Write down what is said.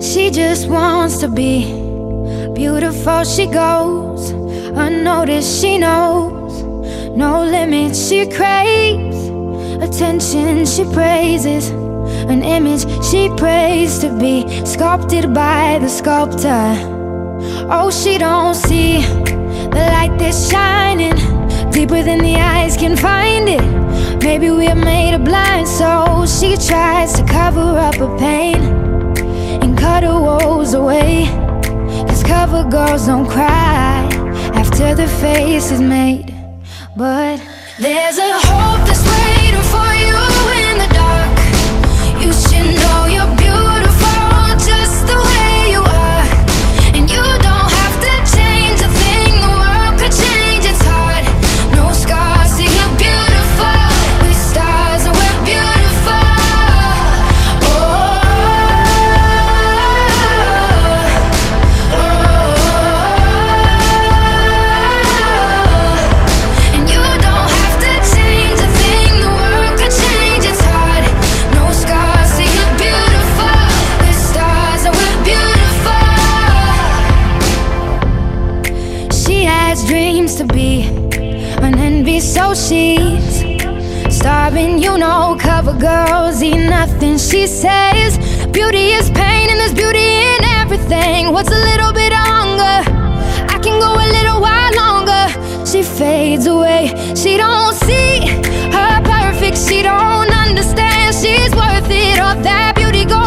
She just wants to be beautiful. She goes unnoticed. She knows no limits. She craves attention. She praises an image she prays to be sculpted by the sculptor. Oh, she don't see the light that's shining deeper than the eyes can find it. Maybe we're made of blind, so she tries to cover up her pain cut her woes away. Cause cover girls don't cry after the face is made. But there's a hope that's waiting for you She's. Starving, you know, cover girls eat nothing. She says, Beauty is pain, and there's beauty in everything. What's a little bit of hunger? I can go a little while longer. She fades away, she don't see her perfect, she don't understand. She's worth it, all that beauty goes.